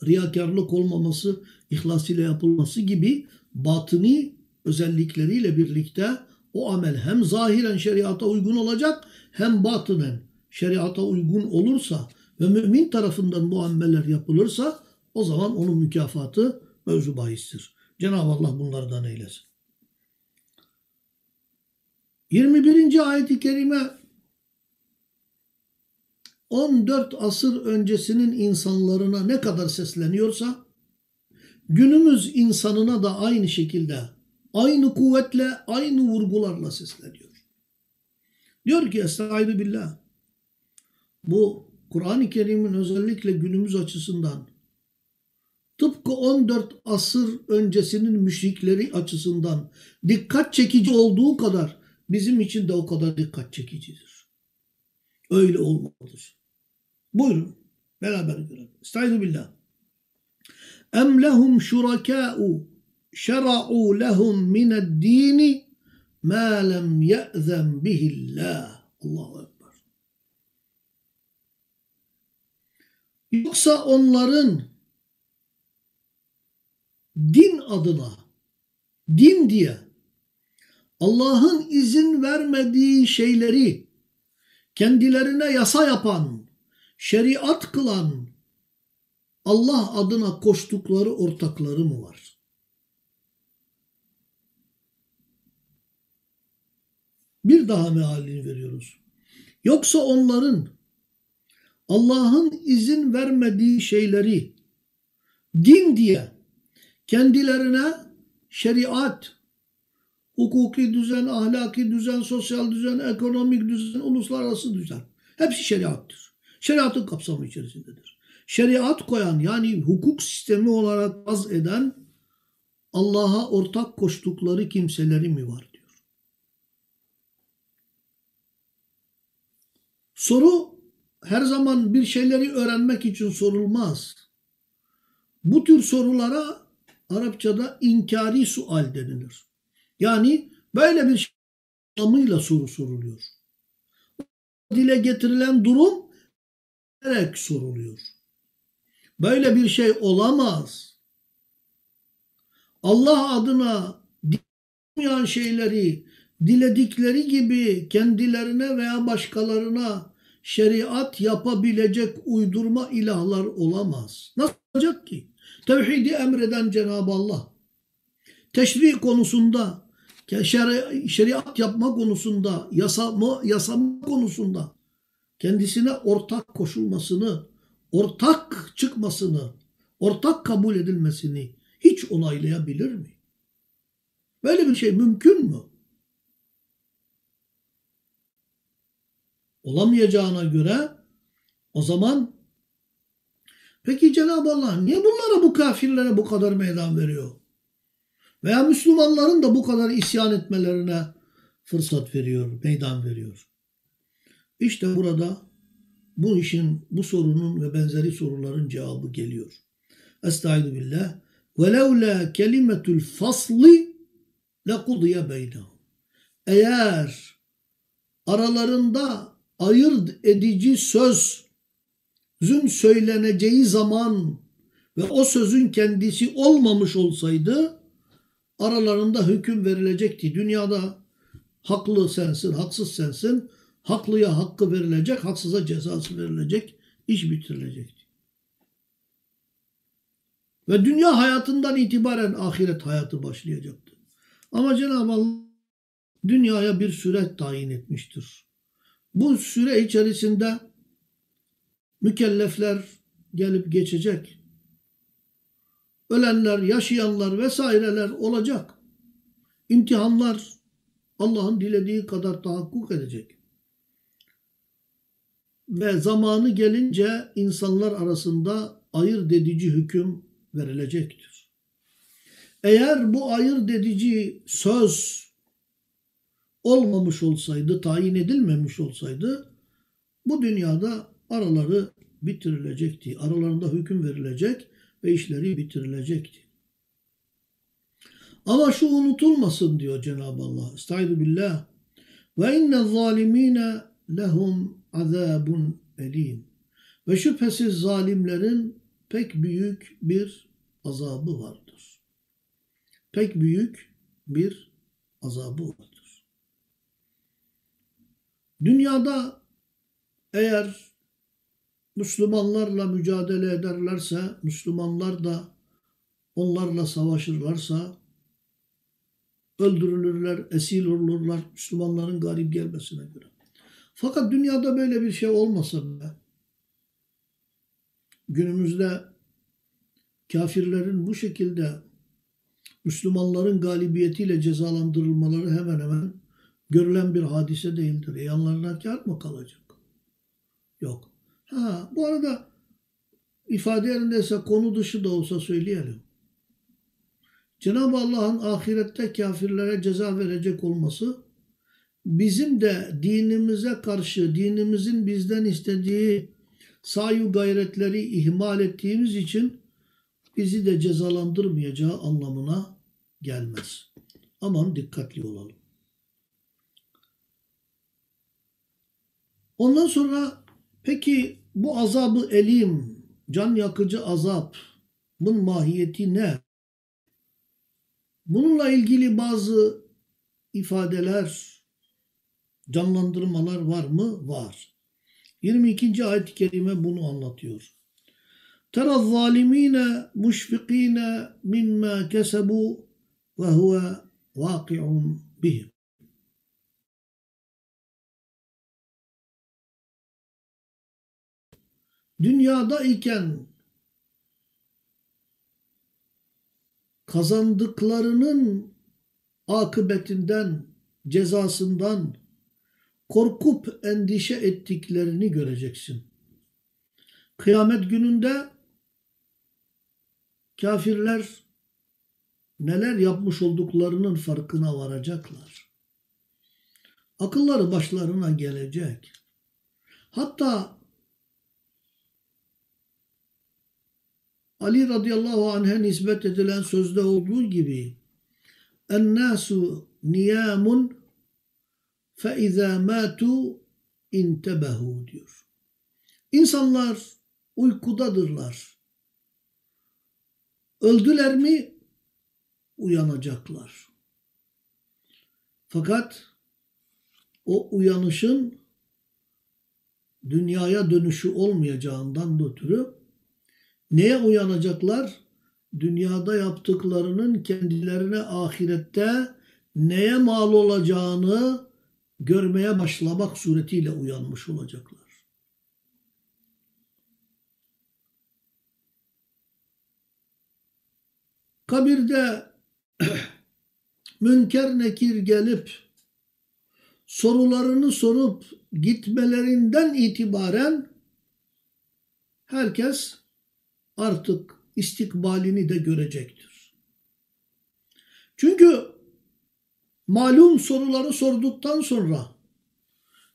riyakarlık olmaması, ihlas ile yapılması gibi batıni özellikleriyle birlikte o amel hem zahiren şeriata uygun olacak hem batınen şeriata uygun olursa ve mümin tarafından bu ameller yapılırsa o zaman onun mükafatı mevzu bahistir. Cenab-ı Allah bunlardan eylesin. 21. ayet-i kerime 14 asır öncesinin insanlarına ne kadar sesleniyorsa günümüz insanına da aynı şekilde aynı kuvvetle aynı vurgularla sesleniyor. Diyor ki Estaizu billah bu Kur'an-ı Kerim'in özellikle günümüz açısından tıpkı 14 asır öncesinin müşrikleri açısından dikkat çekici olduğu kadar bizim için de o kadar dikkat çekicidir. Öyle olmalıdır. Buyurun beraber görelim. Estaizu billah. Em lehum şurakâ'u şera'u lehum mined-dini ma lem ye'zen bihillah. Allahu Ekber. Yoksa onların din adına, din diye Allah'ın izin vermediği şeyleri kendilerine yasa yapan, şeriat kılan Allah adına koştukları ortakları mı var? Bir daha mealini veriyoruz. Yoksa onların Allah'ın izin vermediği şeyleri din diye kendilerine şeriat, hukuki düzen, ahlaki düzen, sosyal düzen, ekonomik düzen, uluslararası düzen hepsi şeriattır. Şeriatın kapsamı içerisindedir. Şeriat koyan yani hukuk sistemi olarak az eden Allah'a ortak koştukları kimseleri mi var diyor. Soru her zaman bir şeyleri öğrenmek için sorulmaz. Bu tür sorulara Arapçada inkari sual denilir. Yani böyle bir anlamıyla soru soruluyor. Dile getirilen durum gerek soruluyor. Böyle bir şey olamaz. Allah adına dilmeyen şeyleri diledikleri gibi kendilerine veya başkalarına şeriat yapabilecek uydurma ilahlar olamaz. Nasıl olacak ki? Tevhidi emreden Cenab-ı Allah. Teşri konusunda, şeri, şeriat yapma konusunda, yasama, yasama konusunda kendisine ortak koşulmasını, ortak çıkmasını, ortak kabul edilmesini hiç onaylayabilir mi? Böyle bir şey mümkün mü? Olamayacağına göre o zaman peki Cenab-ı Allah niye bunlara bu kafirlere bu kadar meydan veriyor? Veya Müslümanların da bu kadar isyan etmelerine fırsat veriyor, meydan veriyor. İşte burada bu işin, bu sorunun ve benzeri soruların cevabı geliyor. Estaizu billah. وَلَوْلَا كَلِمَةُ الْفَصْلِ لَقُضِيَ بَيْنَهُمْ Eğer aralarında ayırt edici sözün söyleneceği zaman ve o sözün kendisi olmamış olsaydı aralarında hüküm verilecekti. Dünyada haklı sensin, haksız sensin. Haklıya hakkı verilecek, haksıza cezası verilecek, iş bitirilecekti. Ve dünya hayatından itibaren ahiret hayatı başlayacaktı. Ama Cenab-ı Allah dünyaya bir süre tayin etmiştir. Bu süre içerisinde mükellefler gelip geçecek. Ölenler, yaşayanlar vesaireler olacak. İmtihanlar Allah'ın dilediği kadar tahakkuk edecek. ve zamanı gelince insanlar arasında ayırt edici hüküm verilecektir. Eğer bu ayırt edici söz olmamış olsaydı, tayin edilmemiş olsaydı bu dünyada araları bitirilecekti. Aralarında hüküm verilecek ve işleri bitirilecekti. Ama şu unutulmasın diyor Cenab-ı Allah. Estaizu billah. Ve inne zalimine lehum azabun elim. Ve şüphesiz zalimlerin pek büyük bir azabı vardır. Pek büyük bir azabı vardır. Dünyada eğer Müslümanlarla mücadele ederlerse, Müslümanlar da onlarla savaşırlarsa öldürülürler, esir olurlar Müslümanların garip gelmesine göre. Fakat dünyada böyle bir şey olmasa bile günümüzde kafirlerin bu şekilde Müslümanların galibiyetiyle cezalandırılmaları hemen hemen görülen bir hadise değildir. E yanlarına kar mı kalacak? Yok. Ha, bu arada ifade yerindeyse konu dışı da olsa söyleyelim. Cenab-ı Allah'ın ahirette kafirlere ceza verecek olması bizim de dinimize karşı dinimizin bizden istediği sayu gayretleri ihmal ettiğimiz için bizi de cezalandırmayacağı anlamına gelmez. Aman dikkatli olalım. Ondan sonra peki bu azabı elim, can yakıcı azabın mahiyeti ne? Bununla ilgili bazı ifadeler, canlandırmalar var mı? Var. 22. ayet-i kerime bunu anlatıyor. Tera zalimine muşfikine mimma kesebu ve huve vaki'un Dünyada iken kazandıklarının akıbetinden, cezasından korkup endişe ettiklerini göreceksin. Kıyamet gününde kafirler neler yapmış olduklarının farkına varacaklar. Akılları başlarına gelecek. Hatta Ali radıyallahu anh'e nispet edilen sözde olduğu gibi ennâsu niyamun fe izâ mâtu intebehu diyor. İnsanlar uykudadırlar. Öldüler mi uyanacaklar. Fakat o uyanışın dünyaya dönüşü olmayacağından ötürü Neye uyanacaklar? Dünyada yaptıklarının kendilerine ahirette neye mal olacağını görmeye başlamak suretiyle uyanmış olacaklar. Kabirde münker nekir gelip sorularını sorup gitmelerinden itibaren herkes artık istikbalini de görecektir. Çünkü malum soruları sorduktan sonra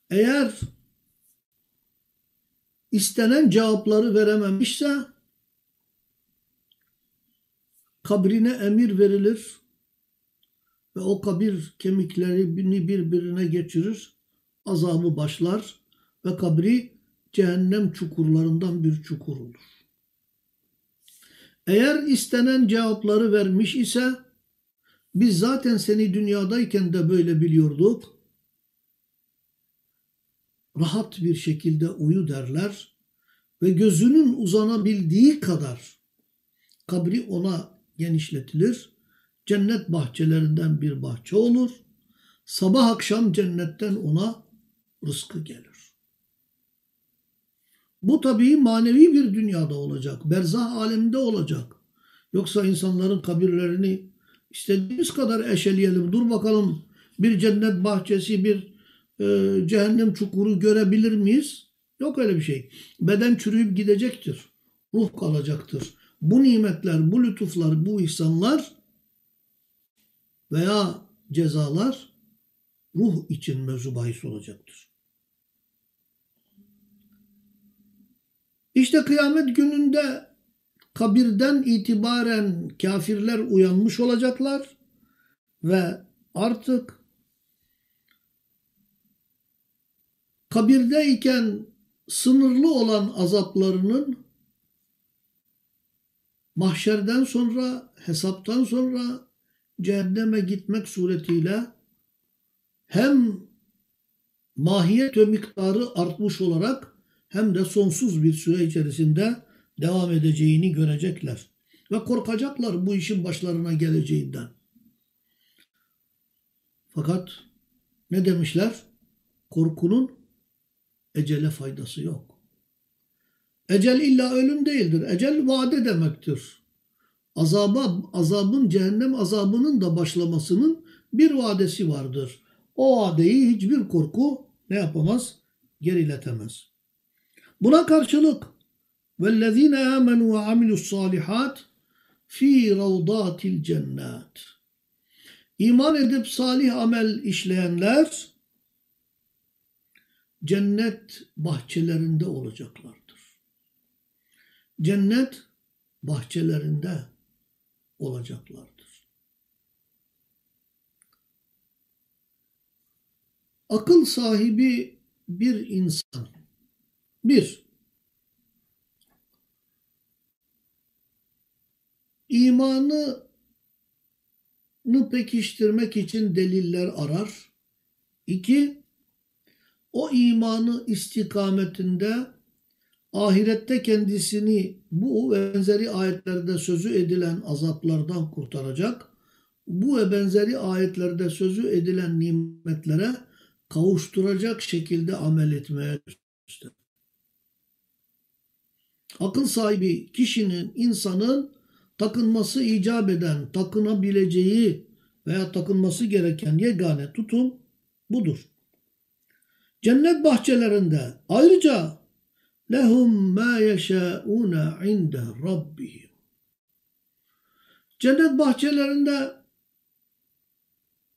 eğer istenen cevapları verememişse kabrine emir verilir ve o kabir kemiklerini birbirine geçirir, azabı başlar ve kabri cehennem çukurlarından bir çukur olur. Eğer istenen cevapları vermiş ise biz zaten seni dünyadayken de böyle biliyorduk. Rahat bir şekilde uyu derler ve gözünün uzanabildiği kadar kabri ona genişletilir. Cennet bahçelerinden bir bahçe olur. Sabah akşam cennetten ona rızkı gelir. Bu tabii manevi bir dünyada olacak. Berzah aleminde olacak. Yoksa insanların kabirlerini istediğimiz kadar eşeleyelim. Dur bakalım bir cennet bahçesi, bir e, cehennem çukuru görebilir miyiz? Yok öyle bir şey. Beden çürüyüp gidecektir. Ruh kalacaktır. Bu nimetler, bu lütuflar, bu ihsanlar veya cezalar ruh için mevzu bahis olacaktır. İşte kıyamet gününde kabirden itibaren kafirler uyanmış olacaklar ve artık kabirdeyken sınırlı olan azaplarının mahşerden sonra, hesaptan sonra cehenneme gitmek suretiyle hem mahiyet ve miktarı artmış olarak hem de sonsuz bir süre içerisinde devam edeceğini görecekler. Ve korkacaklar bu işin başlarına geleceğinden. Fakat ne demişler? Korkunun ecele faydası yok. Ecel illa ölüm değildir. Ecel vade demektir. Azaba, azabın, cehennem azabının da başlamasının bir vadesi vardır. O vadeyi hiçbir korku ne yapamaz? Geriletemez. Buna karşılık وَالَّذ۪ينَ آمَنُوا وَعَمِلُوا الصَّالِحَاتِ fi ravdatil cennet. İman edip salih amel işleyenler cennet bahçelerinde olacaklardır. Cennet bahçelerinde olacaklardır. Akıl sahibi bir insan bir imanını pekiştirmek için deliller arar. İki, o imanı istikametinde ahirette kendisini bu ve benzeri ayetlerde sözü edilen azaplardan kurtaracak, bu ve benzeri ayetlerde sözü edilen nimetlere kavuşturacak şekilde amel etmeye gösterir. Akıl sahibi kişinin, insanın takınması icap eden, takınabileceği veya takınması gereken yegane tutum budur. Cennet bahçelerinde ayrıca lehum ma yeşauna inde rabbihim. Cennet bahçelerinde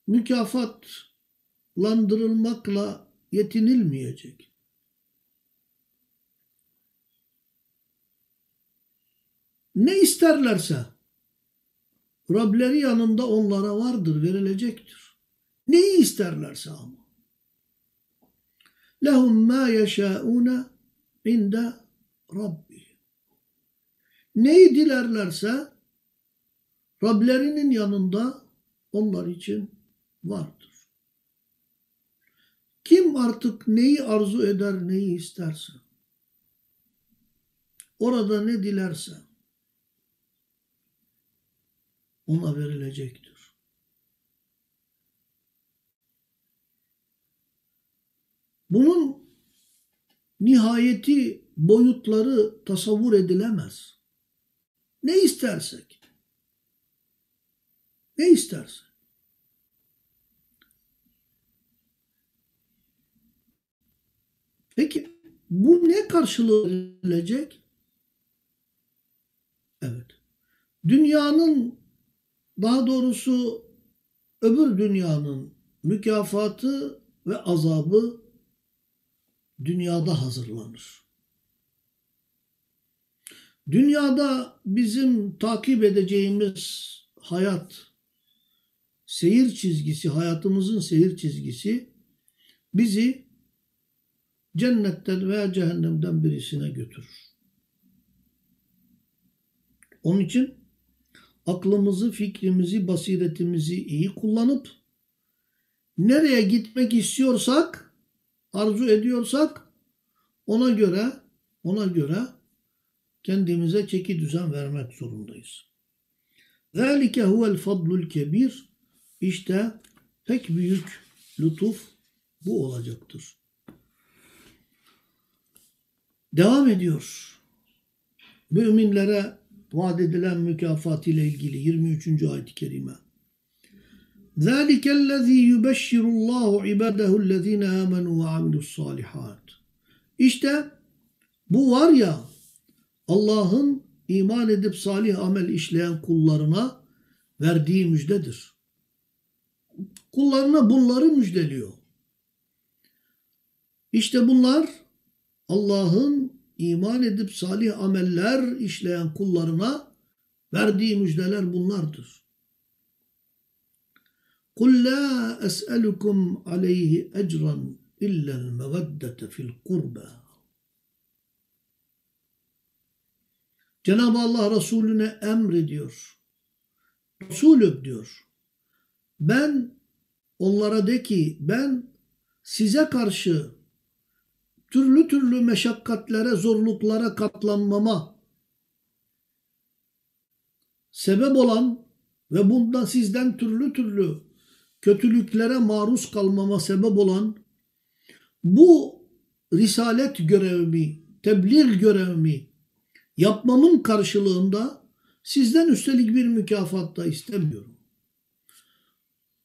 mükafatlandırılmakla yetinilmeyecek. Ne isterlerse Rableri yanında onlara vardır, verilecektir. Neyi isterlerse ama. Lehum ma yeşâûne inde Rabbi. Neyi dilerlerse Rablerinin yanında onlar için vardır. Kim artık neyi arzu eder, neyi isterse, orada ne dilerse, ona verilecektir. Bunun nihayeti boyutları tasavvur edilemez. Ne istersek. Ne istersek. Peki bu ne karşılığı verilecek? Evet. Dünyanın daha doğrusu öbür dünyanın mükafatı ve azabı dünyada hazırlanır. Dünyada bizim takip edeceğimiz hayat, seyir çizgisi, hayatımızın seyir çizgisi bizi cennetten veya cehennemden birisine götürür. Onun için aklımızı, fikrimizi, basiretimizi iyi kullanıp nereye gitmek istiyorsak, arzu ediyorsak ona göre ona göre kendimize çeki düzen vermek zorundayız. Zalike huvel fadlul kebir. İşte pek büyük lütuf bu olacaktır. Devam ediyor. Müminlere vaat edilen mükafat ile ilgili 23. ayet-i kerime. ذَٰلِكَ الَّذ۪ي يُبَشِّرُ اللّٰهُ عِبَادَهُ الَّذ۪ينَ آمَنُوا وَعَمِلُوا الصَّالِحَاتِ İşte bu var ya Allah'ın iman edip salih amel işleyen kullarına verdiği müjdedir. Kullarına bunları müjdeliyor. İşte bunlar Allah'ın iman edip salih ameller işleyen kullarına verdiği müjdeler bunlardır. قُلْ لَا أَسْأَلُكُمْ عَلَيْهِ اَجْرًا اِلَّا الْمَوَدَّةَ فِي الْقُرْبَى Cenab-ı Allah Resulüne emrediyor. Resulüm diyor. Ben onlara de ki ben size karşı türlü türlü meşakkatlere, zorluklara katlanmama sebep olan ve bundan sizden türlü türlü kötülüklere maruz kalmama sebep olan bu risalet görevimi, tebliğ görevimi yapmamın karşılığında sizden üstelik bir mükafat da istemiyorum.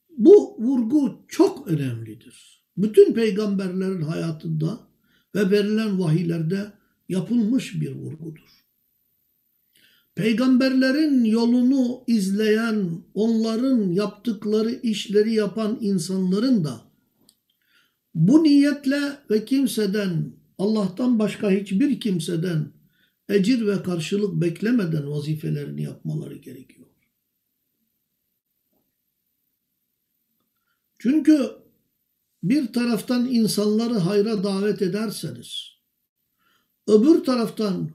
Bu vurgu çok önemlidir. Bütün peygamberlerin hayatında ve verilen vahiylerde yapılmış bir vurgudur. Peygamberlerin yolunu izleyen, onların yaptıkları işleri yapan insanların da bu niyetle ve kimseden, Allah'tan başka hiçbir kimseden ecir ve karşılık beklemeden vazifelerini yapmaları gerekiyor. Çünkü bir taraftan insanları hayra davet ederseniz, öbür taraftan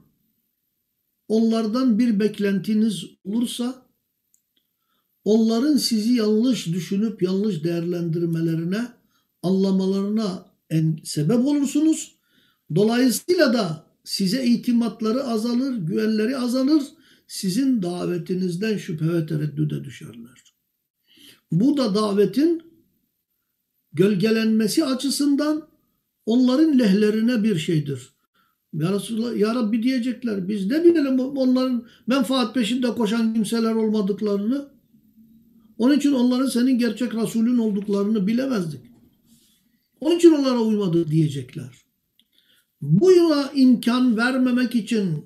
onlardan bir beklentiniz olursa, onların sizi yanlış düşünüp yanlış değerlendirmelerine, anlamalarına en sebep olursunuz. Dolayısıyla da size itimatları azalır, güvenleri azalır, sizin davetinizden şüphe ve tereddüde düşerler. Bu da davetin gölgelenmesi açısından onların lehlerine bir şeydir. Ya Resulallah, Ya Rabbi diyecekler. Biz ne bilelim onların menfaat peşinde koşan kimseler olmadıklarını. Onun için onların senin gerçek Resulün olduklarını bilemezdik. Onun için onlara uymadı diyecekler. Bu yola imkan vermemek için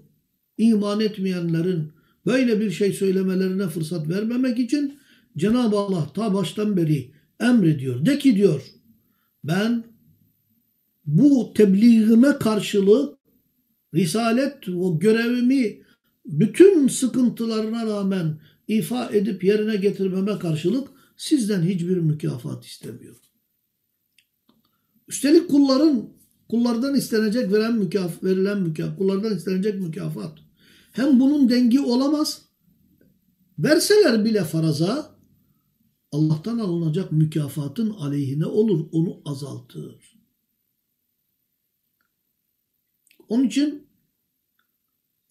iman etmeyenlerin böyle bir şey söylemelerine fırsat vermemek için Cenab-ı Allah ta baştan beri emrediyor. De ki diyor ben bu tebliğime karşılık risalet o görevimi bütün sıkıntılarına rağmen ifa edip yerine getirmeme karşılık sizden hiçbir mükafat istemiyorum. Üstelik kulların kullardan istenecek veren mükaf verilen mükafat, kullardan istenecek mükafat. Hem bunun dengi olamaz. Verseler bile faraza Allah'tan alınacak mükafatın aleyhine olur. Onu azaltır. Onun için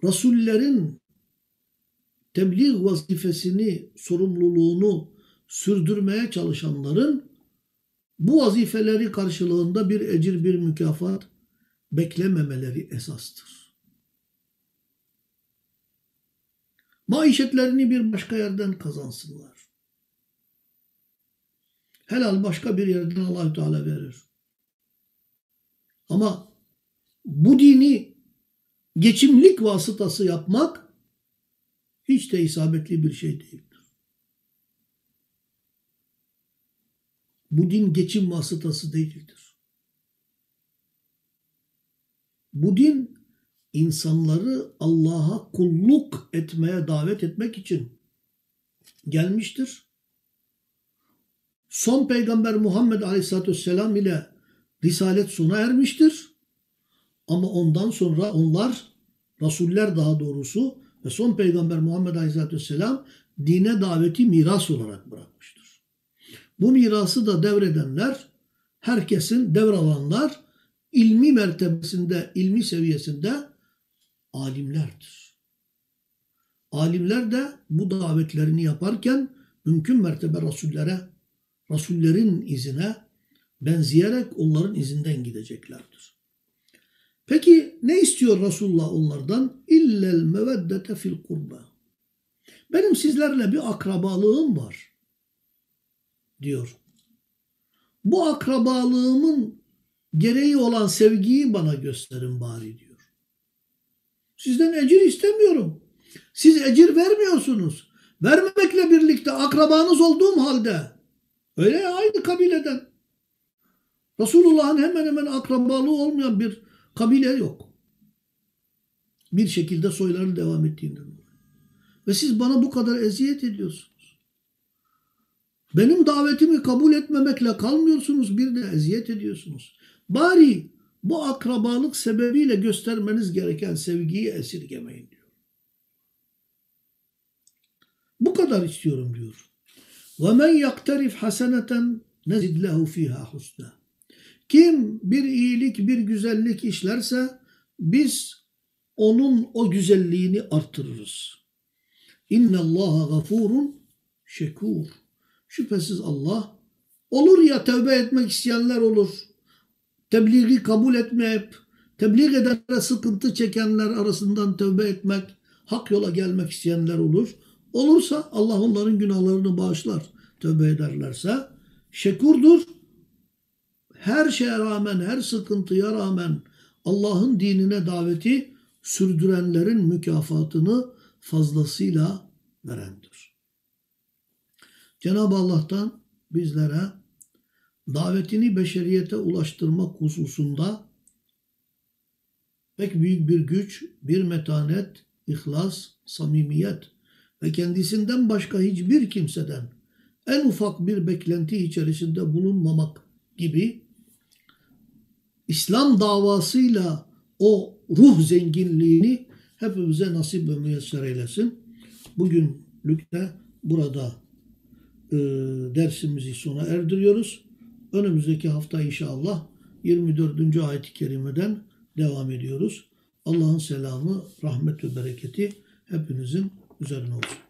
Resullerin tebliğ vazifesini, sorumluluğunu sürdürmeye çalışanların bu vazifeleri karşılığında bir ecir, bir mükafat beklememeleri esastır. Maişetlerini bir başka yerden kazansınlar. Helal başka bir yerden Allahü Teala verir. Ama bu dini geçimlik vasıtası yapmak hiç de isabetli bir şey değildir. Bu din geçim vasıtası değildir. Bu din insanları Allah'a kulluk etmeye davet etmek için gelmiştir son peygamber Muhammed Aleyhisselatü Vesselam ile risalet sona ermiştir. Ama ondan sonra onlar, Rasuller daha doğrusu ve son peygamber Muhammed Aleyhisselatü Vesselam dine daveti miras olarak bırakmıştır. Bu mirası da devredenler, herkesin devralanlar ilmi mertebesinde, ilmi seviyesinde alimlerdir. Alimler de bu davetlerini yaparken mümkün mertebe Rasullere Rasullerin izine benzeyerek onların izinden gideceklerdir. Peki ne istiyor Resulullah onlardan? İllel meveddete fil kurba. Benim sizlerle bir akrabalığım var diyor. Bu akrabalığımın gereği olan sevgiyi bana gösterin bari diyor. Sizden ecir istemiyorum. Siz ecir vermiyorsunuz. Vermemekle birlikte akrabanız olduğum halde öyle aynı kabileden. Resulullah'ın hemen hemen akrabalığı olmayan bir kabile yok. Bir şekilde soyları devam ettiğinden. Ve siz bana bu kadar eziyet ediyorsunuz. Benim davetimi kabul etmemekle kalmıyorsunuz bir de eziyet ediyorsunuz. Bari bu akrabalık sebebiyle göstermeniz gereken sevgiyi esirgemeyin diyor. Bu kadar istiyorum diyor. وَمَنْ يَقْتَرِفْ حَسَنَةً نَزِدْ لَهُ ف۪يهَا حُسْنًا Kim bir iyilik, bir güzellik işlerse biz onun o güzelliğini artırırız. İnne Allaha gafurun şekur. Şüphesiz Allah olur ya tövbe etmek isteyenler olur. Tebliği kabul etmeyip tebliğ edenlere sıkıntı çekenler arasından tövbe etmek, hak yola gelmek isteyenler olur. Olursa Allah onların günahlarını bağışlar. Tövbe ederlerse şekurdur. Her şeye rağmen, her sıkıntıya rağmen Allah'ın dinine daveti sürdürenlerin mükafatını fazlasıyla verendir. Cenab-ı Allah'tan bizlere davetini beşeriyete ulaştırmak hususunda pek büyük bir güç, bir metanet, ihlas, samimiyet ve kendisinden başka hiçbir kimseden en ufak bir beklenti içerisinde bulunmamak gibi İslam davasıyla o ruh zenginliğini hepimize nasip ve müyesser eylesin. Bugünlük de burada e, dersimizi sona erdiriyoruz. Önümüzdeki hafta inşallah 24. ayet-i kerimeden devam ediyoruz. Allah'ın selamı, rahmet ve bereketi hepinizin üzerine olsun.